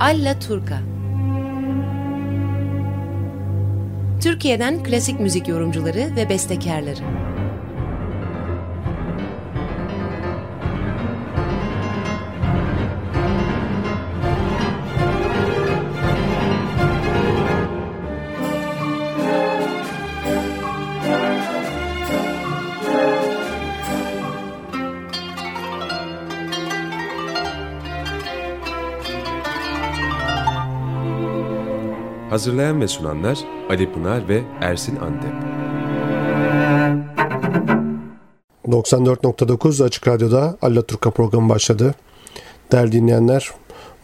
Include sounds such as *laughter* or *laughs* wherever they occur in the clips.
Alla Turca Türkiye'den klasik müzik yorumcuları ve bestekarları. Hazırlayan ve sunanlar Ali Pınar ve Ersin Antep. 94.9 Açık Radyo'da Alla Turka programı başladı. Değerli dinleyenler,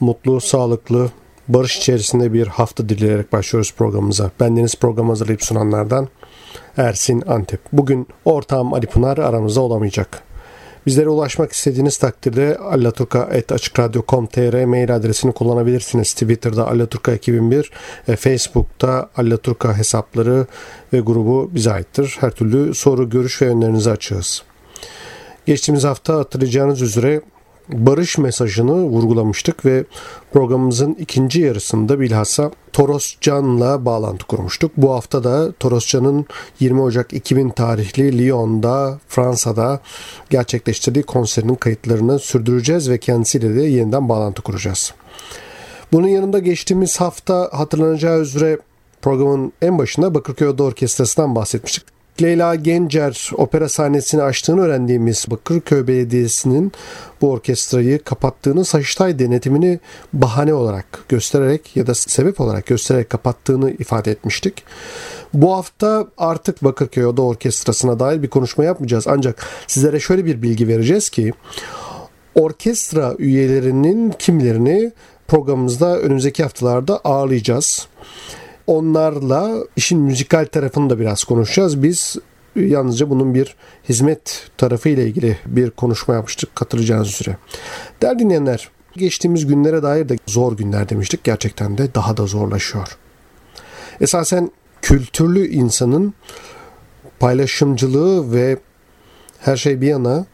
mutlu, sağlıklı, barış içerisinde bir hafta dileyerek başlıyoruz programımıza. Bendeniz program hazırlayıp sunanlardan Ersin Antep. Bugün ortağım Ali Pınar aramızda olamayacak. Bizlere ulaşmak istediğiniz takdirde allaturka.açıkradyo.com.tr mail adresini kullanabilirsiniz. Twitter'da Allaturka 2001, e, Facebook'ta Allaturka hesapları ve grubu bize aittir. Her türlü soru, görüş ve önlerinizi açığız. Geçtiğimiz hafta hatırlayacağınız üzere barış mesajını vurgulamıştık ve programımızın ikinci yarısında bilhassa Toros Can'la bağlantı kurmuştuk. Bu hafta da Toros Can'ın 20 Ocak 2000 tarihli Lyon'da, Fransa'da gerçekleştirdiği konserinin kayıtlarını sürdüreceğiz ve kendisiyle de yeniden bağlantı kuracağız. Bunun yanında geçtiğimiz hafta hatırlanacağı üzere programın en başında Bakırköy Oda Orkestrası'ndan bahsetmiştik. Leyla Gencer opera sahnesini açtığını öğrendiğimiz Bakırköy Belediyesi'nin bu orkestrayı kapattığını Sayıştay denetimini bahane olarak göstererek ya da sebep olarak göstererek kapattığını ifade etmiştik. Bu hafta artık Bakırköy Oda Orkestrası'na dair bir konuşma yapmayacağız. Ancak sizlere şöyle bir bilgi vereceğiz ki orkestra üyelerinin kimlerini programımızda önümüzdeki haftalarda ağırlayacağız onlarla işin müzikal tarafını da biraz konuşacağız. Biz yalnızca bunun bir hizmet tarafı ile ilgili bir konuşma yapmıştık katılacağınız üzere. Değerli dinleyenler, geçtiğimiz günlere dair de zor günler demiştik. Gerçekten de daha da zorlaşıyor. Esasen kültürlü insanın paylaşımcılığı ve her şey bir yana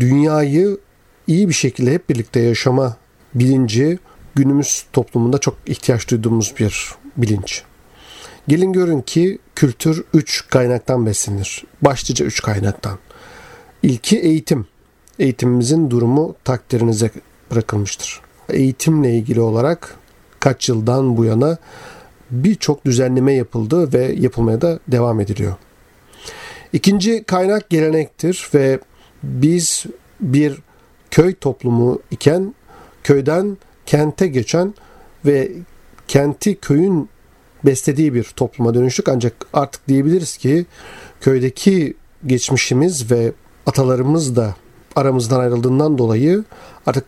dünyayı iyi bir şekilde hep birlikte yaşama bilinci günümüz toplumunda çok ihtiyaç duyduğumuz bir bilinç. Gelin görün ki kültür üç kaynaktan beslenir. Başlıca üç kaynaktan. İlki eğitim. Eğitimimizin durumu takdirinize bırakılmıştır. Eğitimle ilgili olarak kaç yıldan bu yana birçok düzenleme yapıldı ve yapılmaya da devam ediliyor. İkinci kaynak gelenektir ve biz bir köy toplumu iken köyden kente geçen ve kenti köyün beslediği bir topluma dönüştük. Ancak artık diyebiliriz ki köydeki geçmişimiz ve atalarımız da aramızdan ayrıldığından dolayı artık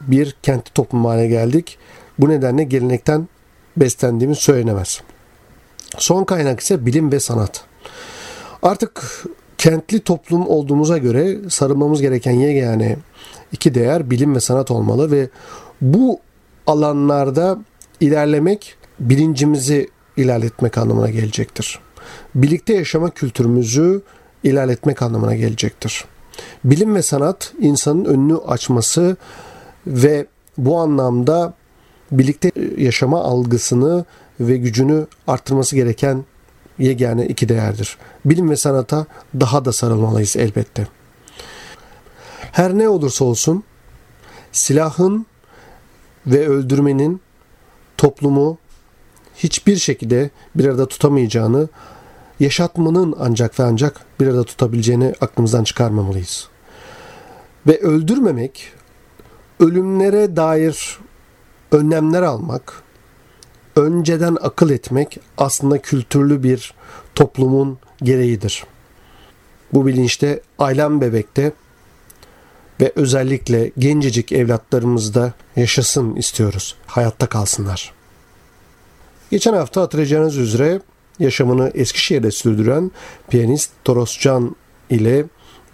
bir kenti toplum haline geldik. Bu nedenle gelenekten beslendiğimiz söylenemez. Son kaynak ise bilim ve sanat. Artık kentli toplum olduğumuza göre sarılmamız gereken yegane iki değer bilim ve sanat olmalı ve bu alanlarda ilerlemek bilincimizi ilerletmek anlamına gelecektir. Birlikte yaşama kültürümüzü ilerletmek anlamına gelecektir. Bilim ve sanat insanın önünü açması ve bu anlamda birlikte yaşama algısını ve gücünü arttırması gereken yegane iki değerdir. Bilim ve sanata daha da sarılmalıyız elbette. Her ne olursa olsun silahın ve öldürmenin toplumu hiçbir şekilde bir arada tutamayacağını, yaşatmanın ancak ve ancak bir arada tutabileceğini aklımızdan çıkarmamalıyız. Ve öldürmemek, ölümlere dair önlemler almak, önceden akıl etmek aslında kültürlü bir toplumun gereğidir. Bu bilinçte ailem bebekte ve özellikle gencecik evlatlarımızda yaşasın istiyoruz. Hayatta kalsınlar. Geçen hafta hatırlayacağınız üzere yaşamını Eskişehir'de sürdüren piyanist Toros Can ile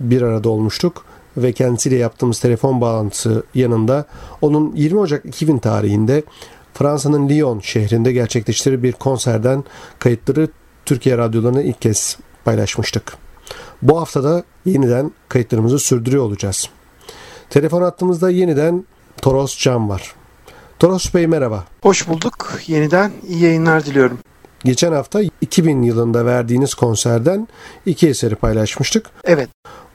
bir arada olmuştuk ve kendisiyle yaptığımız telefon bağlantısı yanında onun 20 Ocak 2000 tarihinde Fransa'nın Lyon şehrinde gerçekleştirdiği bir konserden kayıtları Türkiye radyolarına ilk kez paylaşmıştık. Bu haftada yeniden kayıtlarımızı sürdürüyor olacağız. Telefon hattımızda yeniden Toros Can var. Toros Bey merhaba. Hoş bulduk. Yeniden iyi yayınlar diliyorum. Geçen hafta 2000 yılında verdiğiniz konserden iki eseri paylaşmıştık. Evet.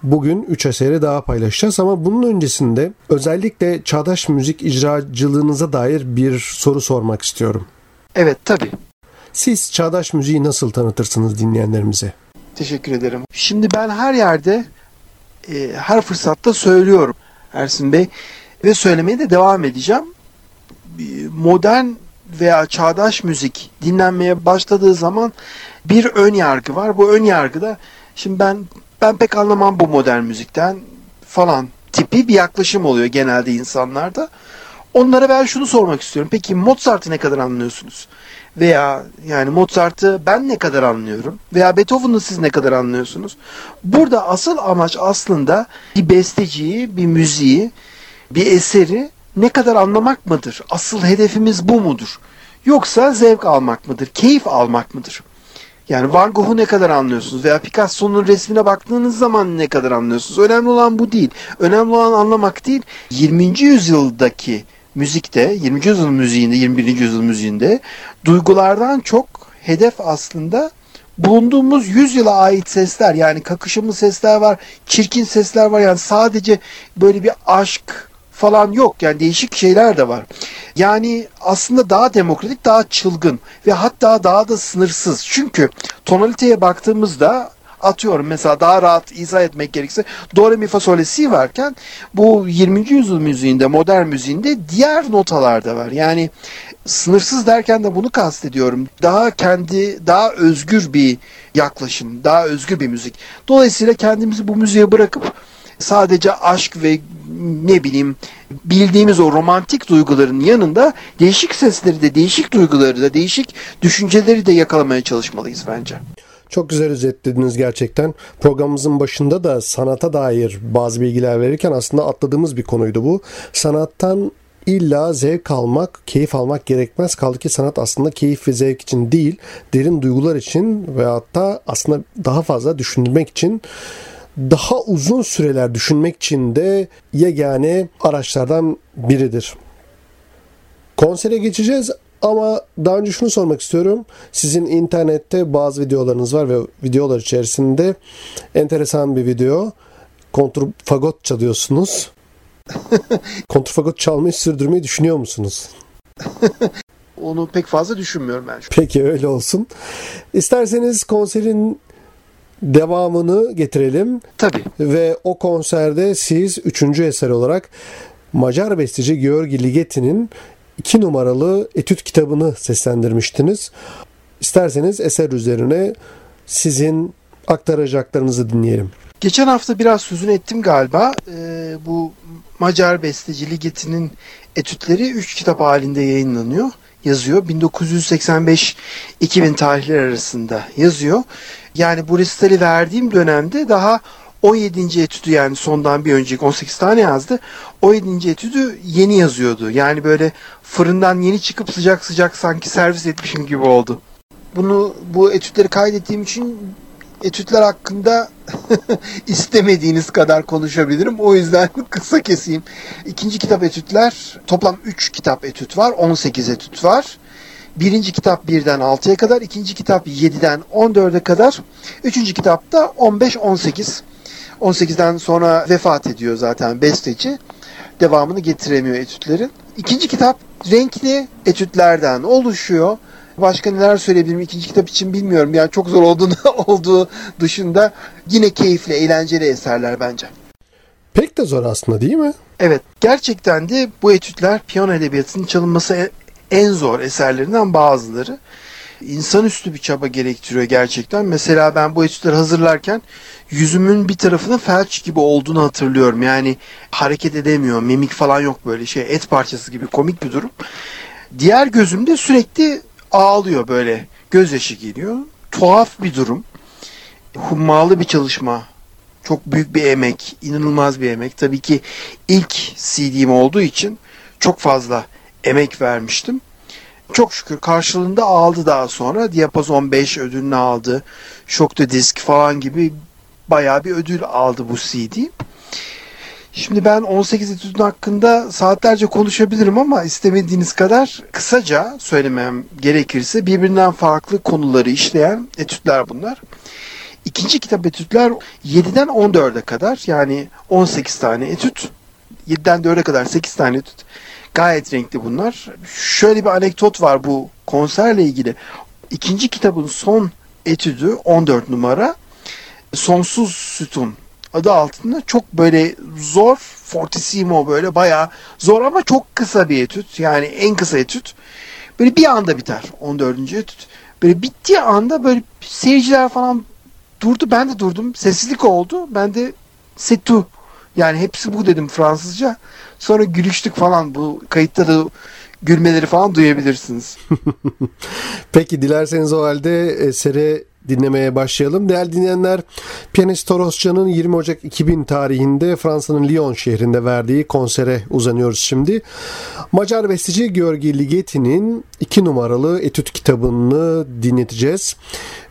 Bugün üç eseri daha paylaşacağız ama bunun öncesinde özellikle çağdaş müzik icracılığınıza dair bir soru sormak istiyorum. Evet tabii. Siz çağdaş müziği nasıl tanıtırsınız dinleyenlerimize? Teşekkür ederim. Şimdi ben her yerde e, her fırsatta söylüyorum Ersin Bey ve söylemeye de devam edeceğim. Modern veya çağdaş müzik dinlenmeye başladığı zaman bir ön yargı var. Bu ön yargıda şimdi ben ben pek anlamam bu modern müzikten falan tipi bir yaklaşım oluyor genelde insanlarda. Onlara ben şunu sormak istiyorum. Peki Mozart'ı ne kadar anlıyorsunuz? Veya yani Mozart'ı ben ne kadar anlıyorum? Veya Beethoven'ı siz ne kadar anlıyorsunuz? Burada asıl amaç aslında bir besteciyi, bir müziği, bir eseri ne kadar anlamak mıdır? Asıl hedefimiz bu mudur? Yoksa zevk almak mıdır? Keyif almak mıdır? Yani Van Gogh'u ne kadar anlıyorsunuz veya Picasso'nun resmine baktığınız zaman ne kadar anlıyorsunuz? Önemli olan bu değil. Önemli olan anlamak değil. 20. yüzyıldaki müzikte, 20. yüzyıl müziğinde, 21. yüzyıl müziğinde duygulardan çok hedef aslında bulunduğumuz yüzyıla ait sesler. Yani kakışımlı sesler var, çirkin sesler var. Yani sadece böyle bir aşk, falan yok. Yani değişik şeyler de var. Yani aslında daha demokratik, daha çılgın ve hatta daha da sınırsız. Çünkü tonaliteye baktığımızda atıyorum mesela daha rahat izah etmek gerekirse do re mi fa sol si varken bu 20. yüzyıl müziğinde modern müziğinde diğer notalar da var. Yani sınırsız derken de bunu kastediyorum. Daha kendi daha özgür bir yaklaşım, daha özgür bir müzik. Dolayısıyla kendimizi bu müziğe bırakıp sadece aşk ve ne bileyim bildiğimiz o romantik duyguların yanında değişik sesleri de değişik duyguları da değişik düşünceleri de yakalamaya çalışmalıyız bence. Çok güzel özetlediniz gerçekten. Programımızın başında da sanata dair bazı bilgiler verirken aslında atladığımız bir konuydu bu. Sanattan illa zevk almak, keyif almak gerekmez. Kaldı ki sanat aslında keyif ve zevk için değil, derin duygular için ve hatta aslında daha fazla düşünmek için daha uzun süreler düşünmek için de yegane araçlardan biridir. Konsere geçeceğiz ama daha önce şunu sormak istiyorum. Sizin internette bazı videolarınız var ve videolar içerisinde enteresan bir video. Kontrfagot çalıyorsunuz. *laughs* Kontrfagot çalmayı sürdürmeyi düşünüyor musunuz? *laughs* Onu pek fazla düşünmüyorum ben. Peki öyle olsun. İsterseniz konserin devamını getirelim. Tabii. Ve o konserde siz üçüncü eser olarak Macar besteci Georgi Ligeti'nin iki numaralı etüt kitabını seslendirmiştiniz. İsterseniz eser üzerine sizin aktaracaklarınızı dinleyelim. Geçen hafta biraz sözünü ettim galiba. Ee, bu Macar besteci Ligeti'nin etütleri üç kitap halinde yayınlanıyor yazıyor. 1985-2000 tarihleri arasında yazıyor. Yani bu resitali verdiğim dönemde daha 17. etüdü yani sondan bir önceki 18 tane yazdı. 17. etüdü yeni yazıyordu. Yani böyle fırından yeni çıkıp sıcak sıcak sanki servis etmişim gibi oldu. Bunu bu etütleri kaydettiğim için etütler hakkında *laughs* istemediğiniz kadar konuşabilirim. O yüzden *laughs* kısa keseyim. İkinci kitap etütler toplam 3 kitap etüt var. 18 etüt var. Birinci kitap 1'den 6'ya kadar, ikinci kitap 7'den 14'e kadar, üçüncü kitap da 15-18. 18'den sonra vefat ediyor zaten besteci. Devamını getiremiyor etütlerin. İkinci kitap renkli etütlerden oluşuyor. Başka neler söyleyebilirim ikinci kitap için bilmiyorum. Yani çok zor olduğunu, *laughs* olduğu dışında yine keyifli, eğlenceli eserler bence. Pek de zor aslında değil mi? Evet. Gerçekten de bu etütler piyano edebiyatının çalınması en zor eserlerinden bazıları. İnsanüstü bir çaba gerektiriyor gerçekten. Mesela ben bu etütleri hazırlarken yüzümün bir tarafının felç gibi olduğunu hatırlıyorum. Yani hareket edemiyor, mimik falan yok böyle şey et parçası gibi komik bir durum. Diğer gözümde sürekli ağlıyor böyle gözyaşı geliyor. Tuhaf bir durum. Hummalı bir çalışma. Çok büyük bir emek, inanılmaz bir emek. Tabii ki ilk CD'm olduğu için çok fazla emek vermiştim. Çok şükür karşılığında aldı daha sonra. Diapazon 5 ödülünü aldı. Shock the Disc falan gibi bayağı bir ödül aldı bu CD. Şimdi ben 18 etüdün hakkında saatlerce konuşabilirim ama istemediğiniz kadar kısaca söylemem gerekirse birbirinden farklı konuları işleyen etütler bunlar. İkinci kitap etütler 7'den 14'e kadar yani 18 tane etüt. 7'den 4'e kadar 8 tane etüt. Gayet renkli bunlar. Şöyle bir anekdot var bu konserle ilgili. İkinci kitabın son etüdü 14 numara. Sonsuz Sütun adı altında çok böyle zor fortissimo böyle bayağı zor ama çok kısa bir etüt. Yani en kısa etüt. Böyle bir anda biter 14. etüt. Böyle bittiği anda böyle seyirciler falan durdu. Ben de durdum. Sessizlik oldu. Ben de setu yani hepsi bu dedim Fransızca. Sonra gülüştük falan bu kayıtta da gülmeleri falan duyabilirsiniz. *laughs* Peki dilerseniz o halde eseri dinlemeye başlayalım. Değerli dinleyenler, piyanist Toroscan'ın 20 Ocak 2000 tarihinde Fransa'nın Lyon şehrinde verdiği konsere uzanıyoruz şimdi. Macar besteci Georgi Ligeti'nin 2 numaralı etüt kitabını dinleteceğiz.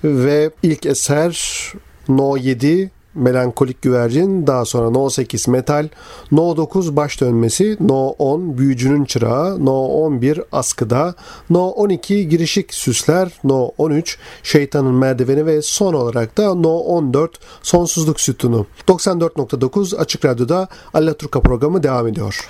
Ve ilk eser No 7 Melankolik Güvercin, daha sonra No 8 Metal, No 9 Baş Dönmesi, No 10 Büyücünün Çırağı, No 11 Askıda, No 12 Girişik Süsler, No 13 Şeytanın Merdiveni ve son olarak da No 14 Sonsuzluk Sütunu. 94.9 Açık Radyo'da Allaturka programı devam ediyor.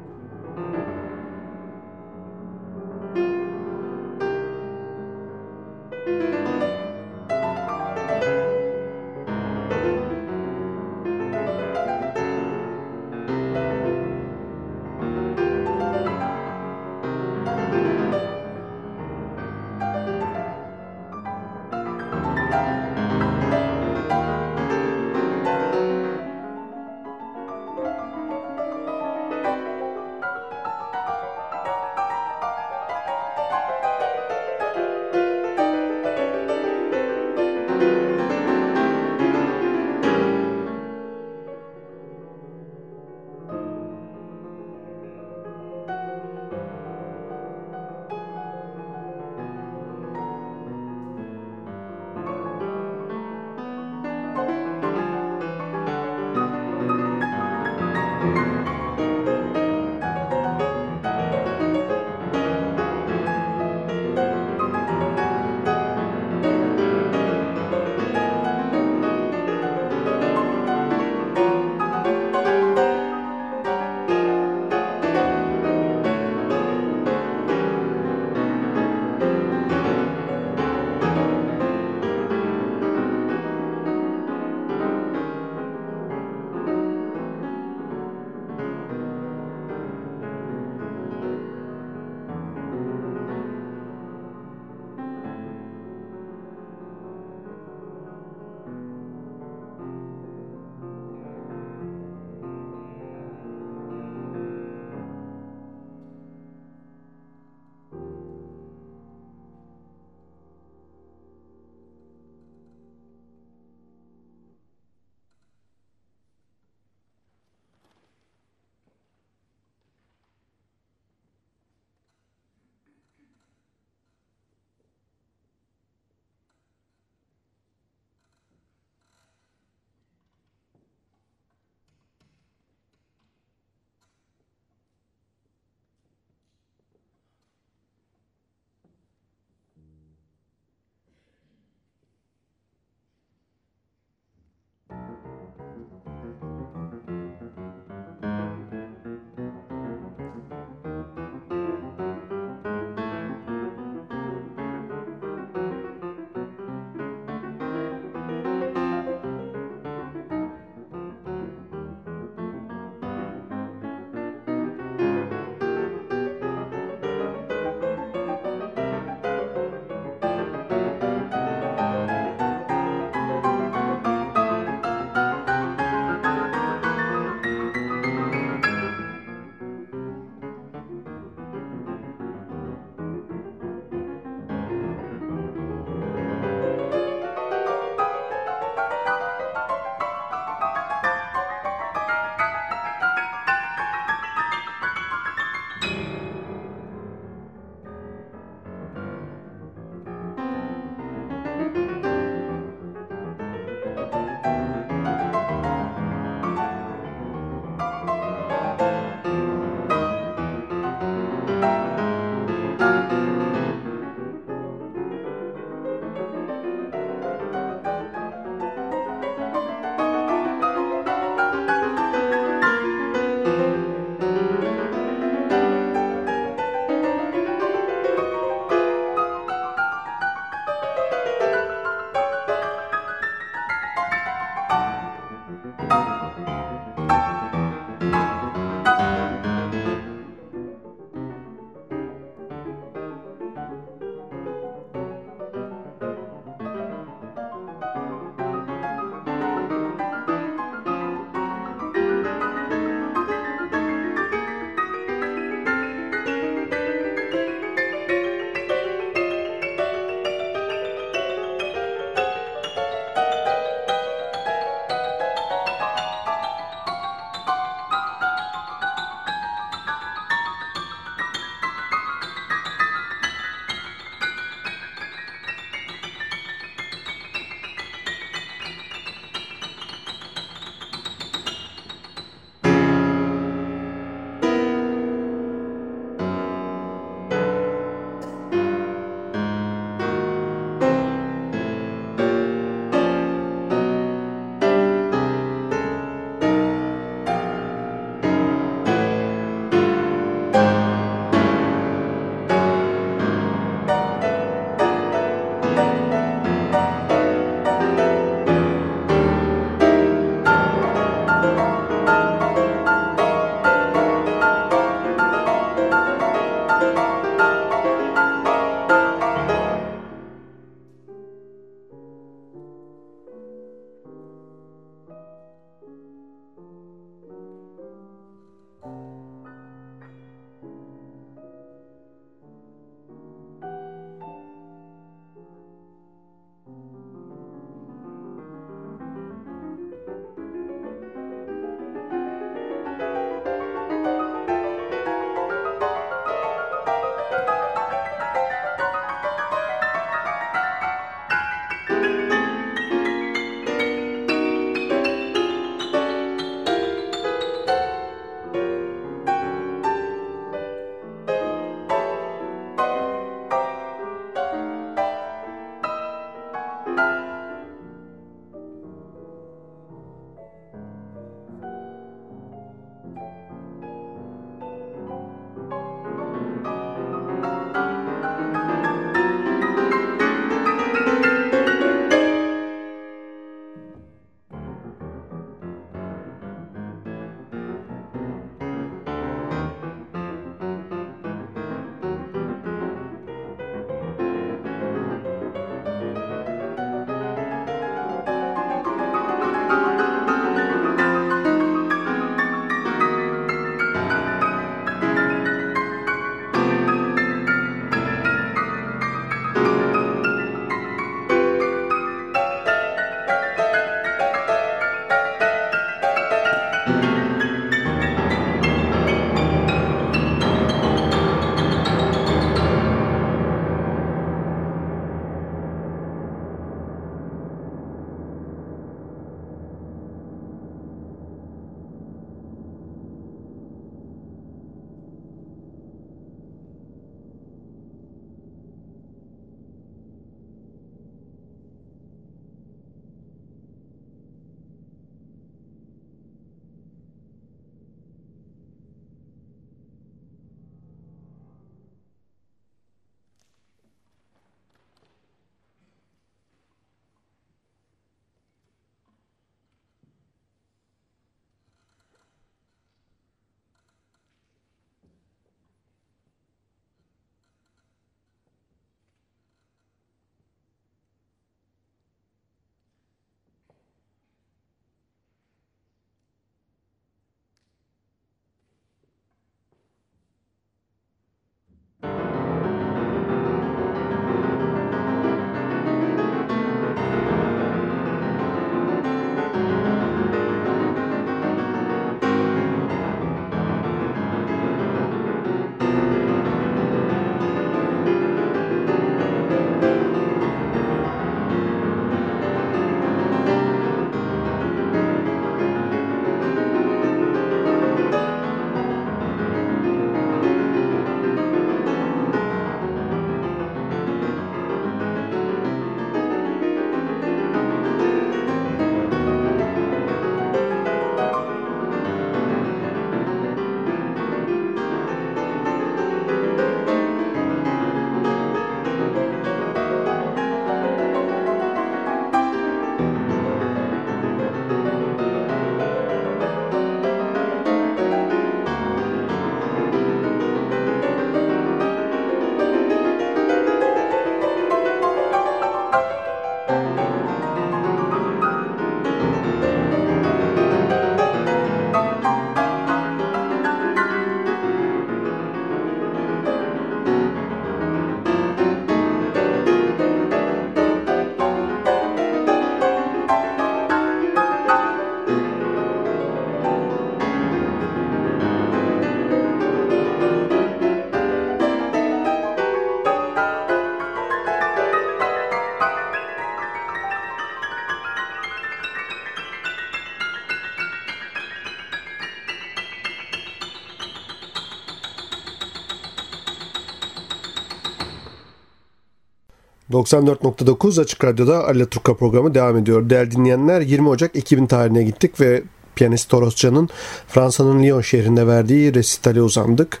94.9 Açık Radyo'da Ali Turka programı devam ediyor. Değerli dinleyenler 20 Ocak 2000 tarihine gittik ve piyanist Toroscan'ın Fransa'nın Lyon şehrinde verdiği resitale uzandık.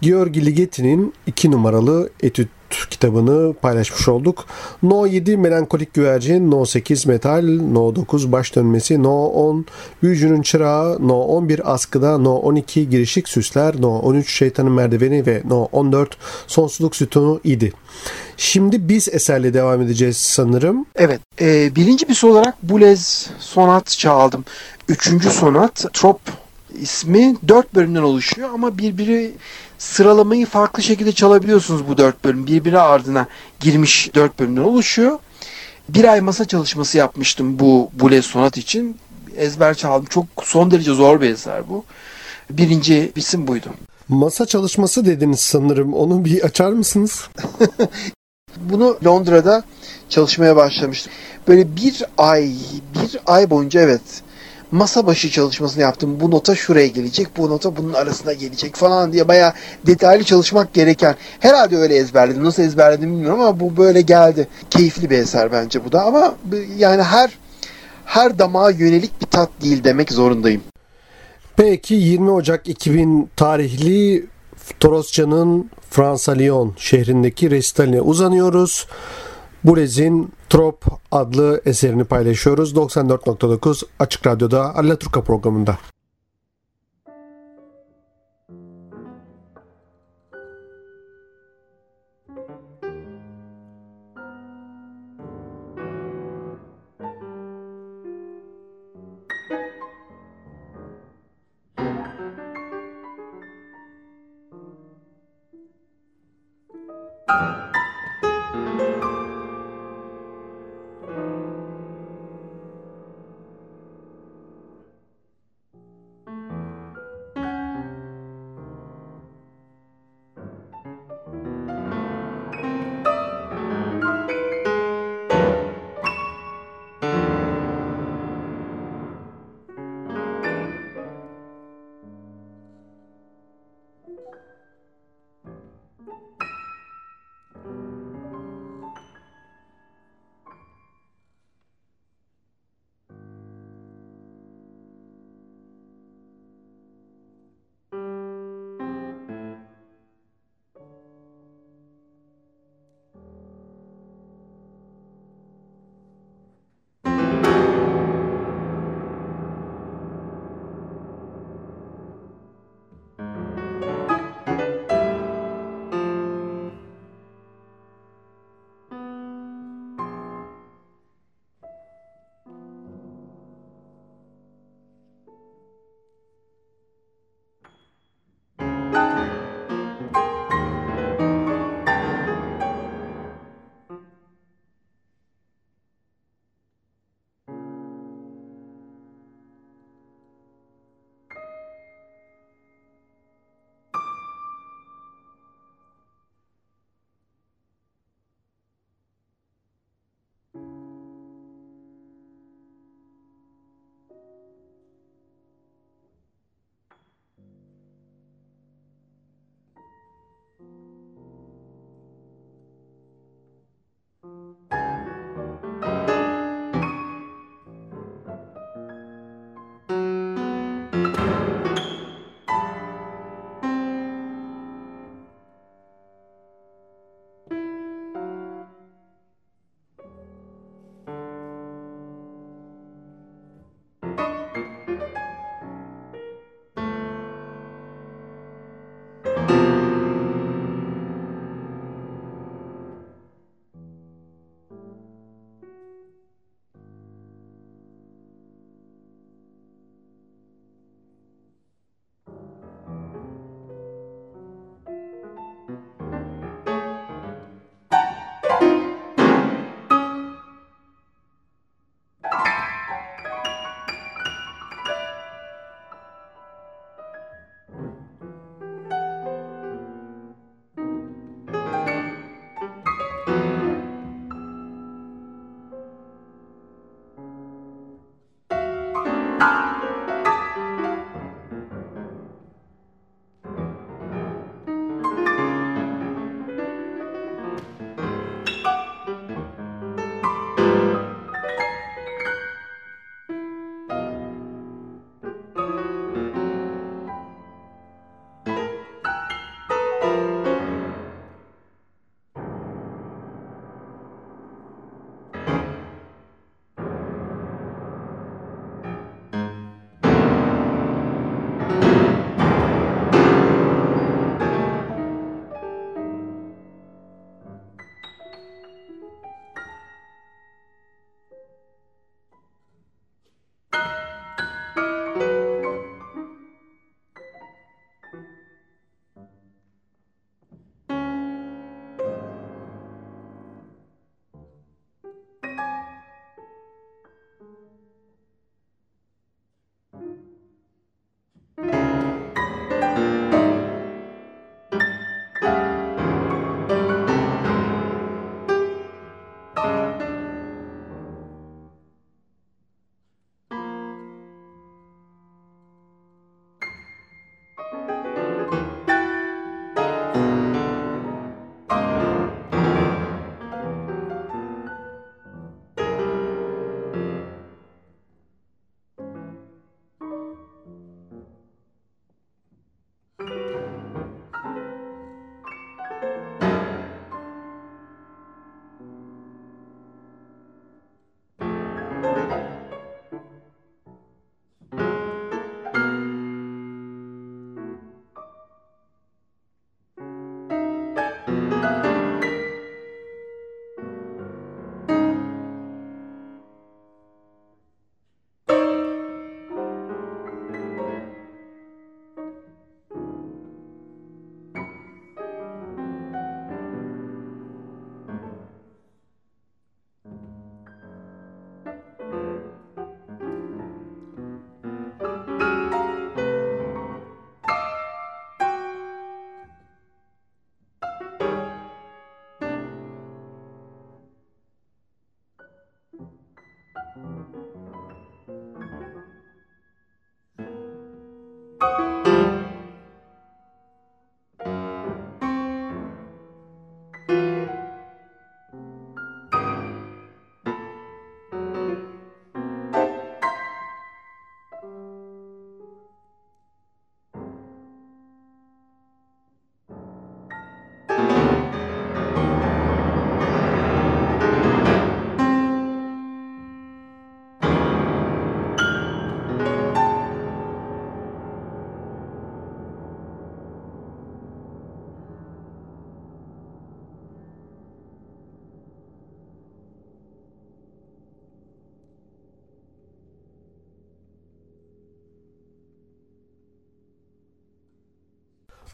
Georgi Ligeti'nin 2 numaralı etüt kitabını paylaşmış olduk. No 7 melankolik güvercin, No 8 metal, No 9 baş dönmesi, No 10 büyücünün çırağı, No 11 askıda, No 12 girişik süsler, No 13 şeytanın merdiveni ve No 14 sonsuzluk sütunu idi. Şimdi biz eserle devam edeceğiz sanırım. Evet. E, birinci bir olarak Bulez sonat çaldım. Üçüncü sonat Trop ismi dört bölümden oluşuyor ama birbiri sıralamayı farklı şekilde çalabiliyorsunuz bu dört bölüm. Birbiri ardına girmiş dört bölümden oluşuyor. Bir ay masa çalışması yapmıştım bu Bulez sonat için. Ezber çaldım. Çok son derece zor bir eser bu. Birinci isim buydu. Masa çalışması dediniz sanırım. Onu bir açar mısınız? *laughs* Bunu Londra'da çalışmaya başlamıştım. Böyle bir ay, bir ay boyunca evet masa başı çalışmasını yaptım. Bu nota şuraya gelecek, bu nota bunun arasına gelecek falan diye bayağı detaylı çalışmak gereken. Herhalde öyle ezberledim. Nasıl ezberledim bilmiyorum ama bu böyle geldi. Keyifli bir eser bence bu da ama yani her her damağa yönelik bir tat değil demek zorundayım. Peki 20 Ocak 2000 tarihli Toroscan'ın Fransa Lyon şehrindeki resitaline uzanıyoruz. Burez'in Trop adlı eserini paylaşıyoruz. 94.9 Açık Radyo'da Allaturka programında.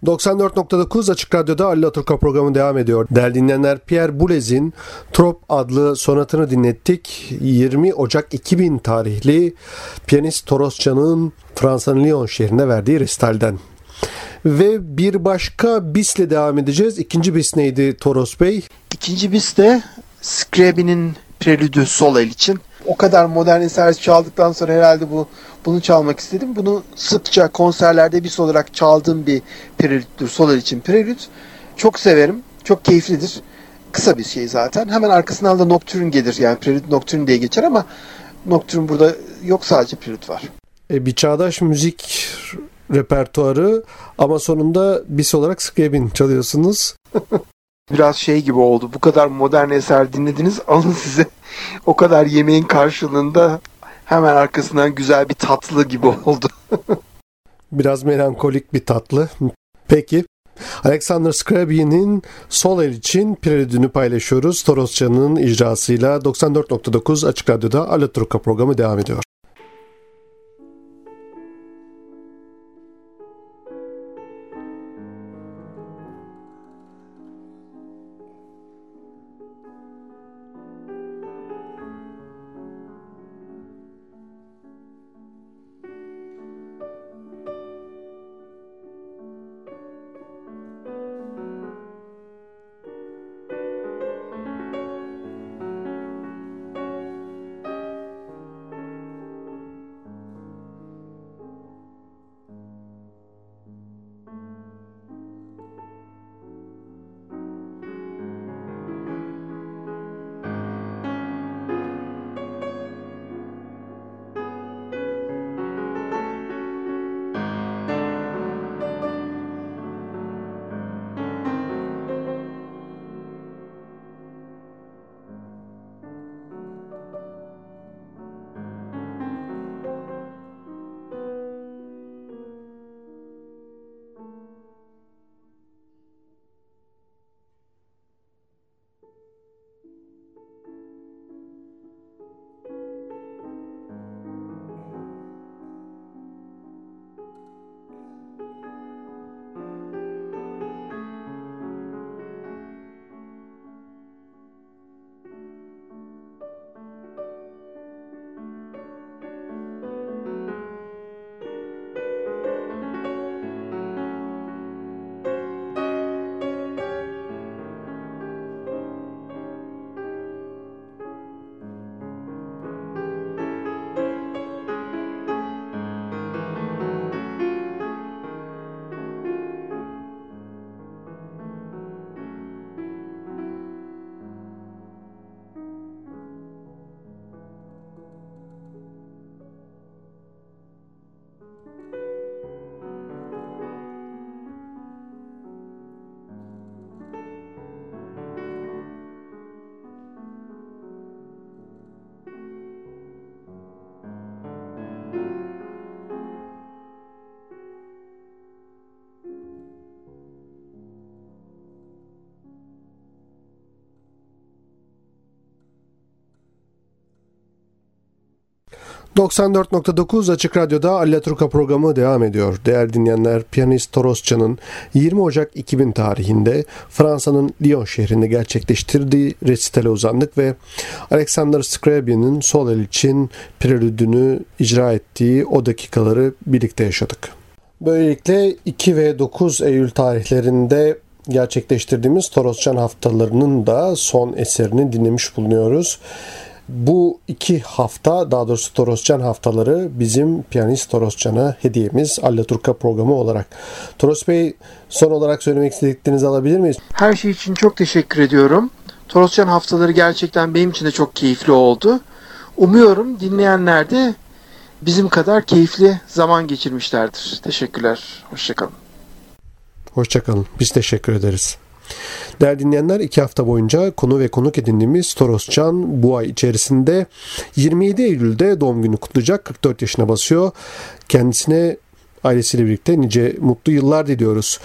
94.9 Açık Radyo'da Ali Aturka programı devam ediyor. Değerli dinleyenler Pierre Boulez'in Trop adlı sonatını dinlettik. 20 Ocak 2000 tarihli piyanist Toros Can'ın Fransa'nın Lyon şehrinde verdiği resitalden. Ve bir başka bisle devam edeceğiz. İkinci bis neydi Toros Bey? İkinci bis de Scraby'nin Prelüdü sol el için. O kadar modern eser çaldıktan sonra herhalde bu bunu çalmak istedim. Bunu sıkça konserlerde bis olarak çaldığım bir prelüttür sol el için prelüt. Çok severim. Çok keyiflidir. Kısa bir şey zaten. Hemen arkasından da Nocturne gelir. Yani prelüt Nocturne diye geçer ama Nocturne burada yok sadece prelüt var. E, bir çağdaş müzik repertuarı ama sonunda bis olarak Scriabin çalıyorsunuz. *laughs* Biraz şey gibi oldu. Bu kadar modern eser dinlediniz. *laughs* Alın size o kadar yemeğin karşılığında hemen arkasından güzel bir tatlı gibi oldu. *laughs* Biraz melankolik bir tatlı. Peki. Alexander Scriabin'in sol el için prelüdünü paylaşıyoruz. Toroscan'ın icrasıyla 94.9 Açık Radyo'da Alaturka programı devam ediyor. 94.9 Açık Radyo'da Allaturka programı devam ediyor. Değerli dinleyenler, piyanist Toroscan'ın 20 Ocak 2000 tarihinde Fransa'nın Lyon şehrinde gerçekleştirdiği resitale uzandık ve Alexander Scriabin'in sol el için prelüdünü icra ettiği o dakikaları birlikte yaşadık. Böylelikle 2 ve 9 Eylül tarihlerinde gerçekleştirdiğimiz Toroscan haftalarının da son eserini dinlemiş bulunuyoruz. Bu iki hafta daha doğrusu Toroscan haftaları bizim piyanist Toroscan'a hediyemiz Allaturka programı olarak. Toros Bey son olarak söylemek istediklerinizi alabilir miyiz? Her şey için çok teşekkür ediyorum. Toroscan haftaları gerçekten benim için de çok keyifli oldu. Umuyorum dinleyenler de bizim kadar keyifli zaman geçirmişlerdir. Teşekkürler. Hoşçakalın. Hoşçakalın. Biz teşekkür ederiz. Değerli dinleyenler iki hafta boyunca konu ve konuk edindiğimiz Toros Can bu ay içerisinde 27 Eylül'de doğum günü kutlayacak 44 yaşına basıyor. Kendisine ailesiyle birlikte nice mutlu yıllar diliyoruz.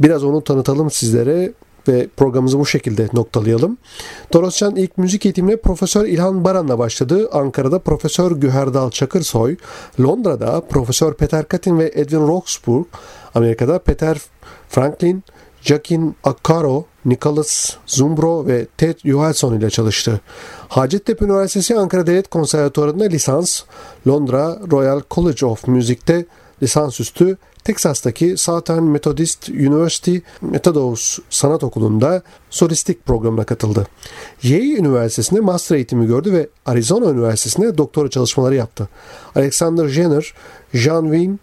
Biraz onu tanıtalım sizlere. ve programımızı bu şekilde noktalayalım. Toroscan ilk müzik eğitimine Profesör İlhan Baran'la başladı. Ankara'da Profesör Güherdal Çakırsoy, Londra'da Profesör Peter Katin ve Edwin Roxburgh, Amerika'da Peter Franklin, Jackin Accaro, Nicholas Zumbro ve Ted Johansson ile çalıştı. Hacettepe Üniversitesi Ankara Devlet Konservatuvarı'nda lisans, Londra Royal College of Music'te lisansüstü, Texas'taki Southern Methodist University Methodist Sanat Okulu'nda solistik programına katıldı. Yale Üniversitesi'nde master eğitimi gördü ve Arizona Üniversitesi'nde doktora çalışmaları yaptı. Alexander Jenner, Jean Wynne,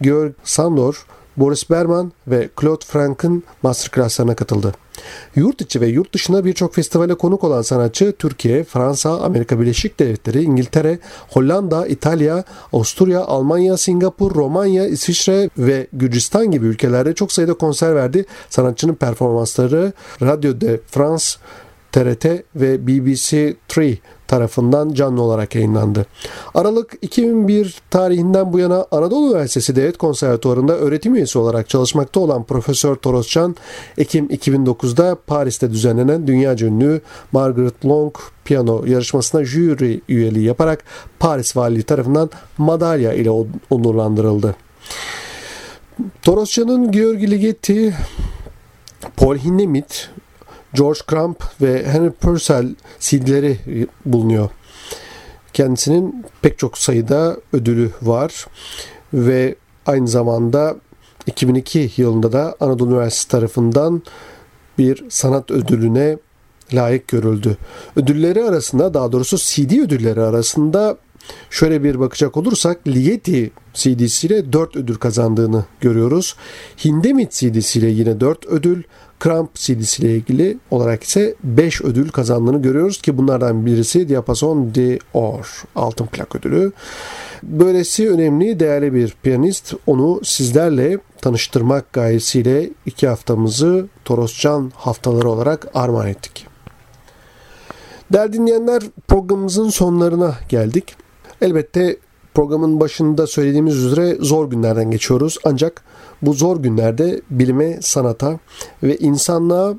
Georg Sandor, Boris Berman ve Claude Frank'ın masterclasslarına katıldı. Yurt içi ve yurt dışında birçok festivale konuk olan sanatçı Türkiye, Fransa, Amerika Birleşik Devletleri, İngiltere, Hollanda, İtalya, Avusturya, Almanya, Singapur, Romanya, İsviçre ve Gürcistan gibi ülkelerde çok sayıda konser verdi. Sanatçının performansları Radio de France, TRT ve BBC 3 tarafından canlı olarak yayınlandı. Aralık 2001 tarihinden bu yana Anadolu Üniversitesi Devlet Konservatuvarı'nda öğretim üyesi olarak çalışmakta olan Profesör Toroscan, Ekim 2009'da Paris'te düzenlenen dünyaca ünlü Margaret Long piyano yarışmasına jüri üyeliği yaparak Paris Valiliği tarafından madalya ile onurlandırıldı. Toroscan'ın Georgi Ligeti, Paul Hindemith, George Crump ve Henry Purcell CD'leri bulunuyor. Kendisinin pek çok sayıda ödülü var ve aynı zamanda 2002 yılında da Anadolu Üniversitesi tarafından bir sanat ödülüne layık görüldü. Ödülleri arasında daha doğrusu CD ödülleri arasında şöyle bir bakacak olursak Ligeti CD'siyle 4 ödül kazandığını görüyoruz. Hindemith CD'siyle yine 4 ödül, Cramp CD'si ile ilgili olarak ise 5 ödül kazandığını görüyoruz ki bunlardan birisi Diapason d'Or altın plak ödülü. Böylesi önemli, değerli bir piyanist. Onu sizlerle tanıştırmak gayesiyle iki haftamızı Toroscan haftaları olarak armağan ettik. Değerli dinleyenler programımızın sonlarına geldik. Elbette programın başında söylediğimiz üzere zor günlerden geçiyoruz. Ancak bu zor günlerde bilime, sanata ve insanlığa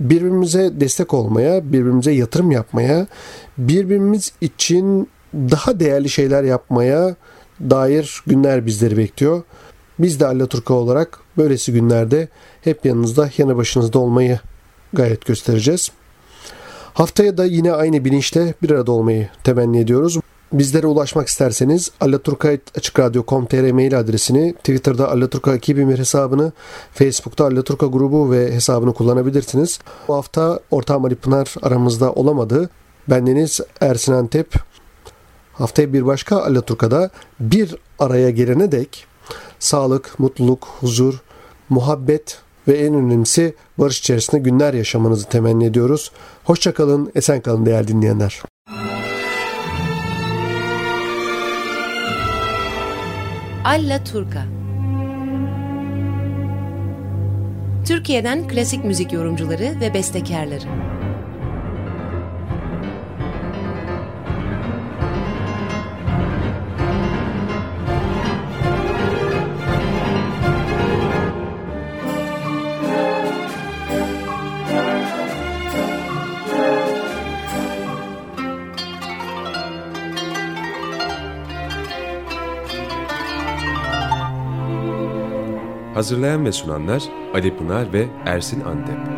birbirimize destek olmaya, birbirimize yatırım yapmaya, birbirimiz için daha değerli şeyler yapmaya dair günler bizleri bekliyor. Biz de Allaturka olarak böylesi günlerde hep yanınızda, yanı başınızda olmayı gayet göstereceğiz. Haftaya da yine aynı bilinçle bir arada olmayı temenni ediyoruz. Bizlere ulaşmak isterseniz allaturka.com.tr mail adresini, Twitter'da Allaturka 2001 hesabını, Facebook'ta Allaturka grubu ve hesabını kullanabilirsiniz. Bu hafta Ortağım Ali Pınar aramızda olamadı. Bendeniz Ersin Antep. Haftaya bir başka Allaturka'da bir araya gelene dek sağlık, mutluluk, huzur, muhabbet ve en önemlisi barış içerisinde günler yaşamanızı temenni ediyoruz. Hoşçakalın, esen kalın değerli dinleyenler. Alla Turca Türkiye'den klasik müzik yorumcuları ve bestekarları. Hazırlayan ve sunanlar Ali Pınar ve Ersin Antep.